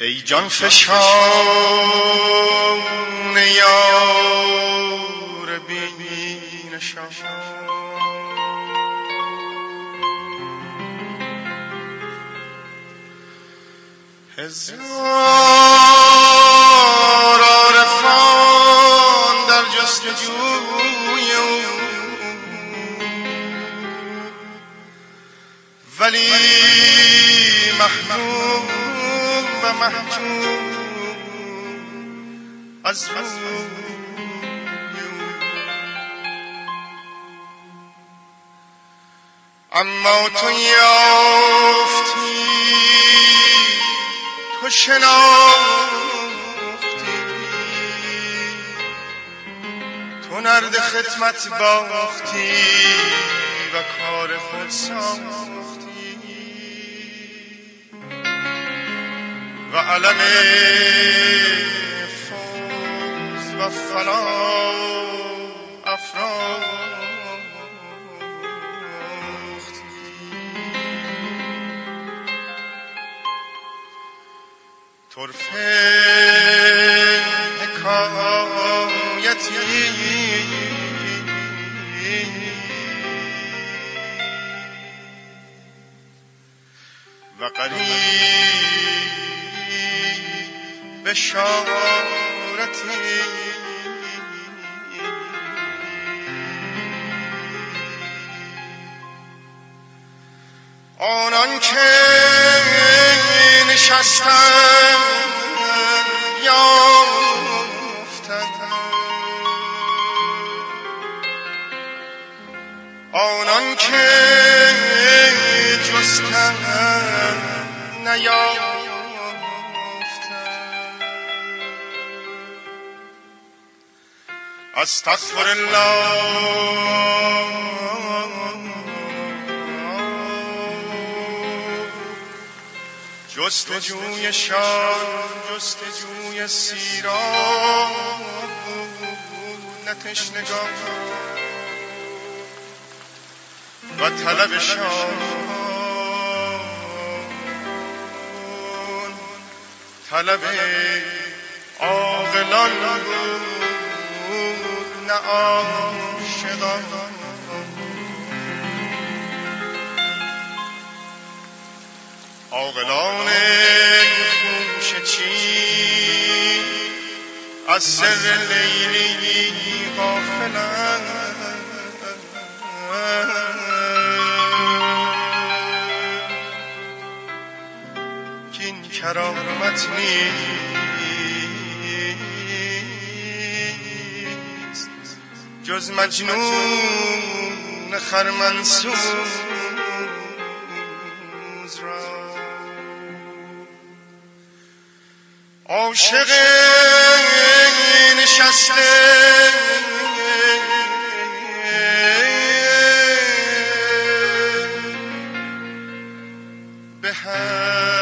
ای جان فشان یار بی نشان هزار ولی محبوب و محجوب از اما تو یافتی تو شناختی. تو نرد خدمت باختی. و کار خود ساختی و علم فوز و فلاح افراد طرفه حکایتی قریب بشارتی آنان که نشستن یافتن آنان که جستن نیافتن استغفر الله. جستجوی سیرا نه تشنگان. و طلبشان طلب عاقلان بود نه عاشقان. عاقلان خوش چین از سر لیلی غافلند کین کرامت نیست. جز مجنون خرمنسوز را. عاشق نشسته به از